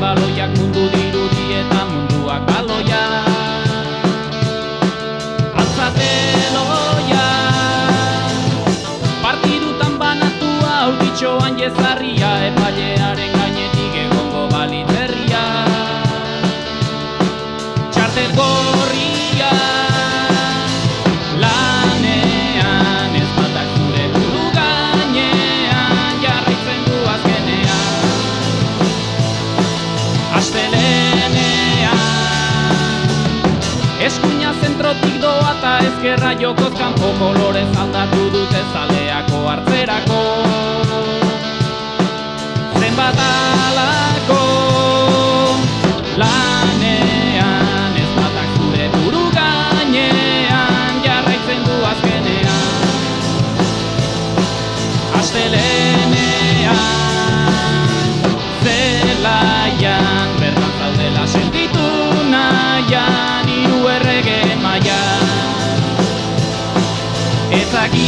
baloiak mundu dira Astelenean Eskuina zentrotik doa eta ezkerra jokoz kanpo kolorez aldatu dute zaleako hartzerako. Zenbat alako lanean ez batak zure buru gainean jarraitzen du azkenean. Astelenean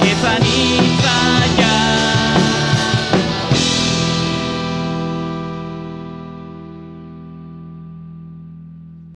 下手に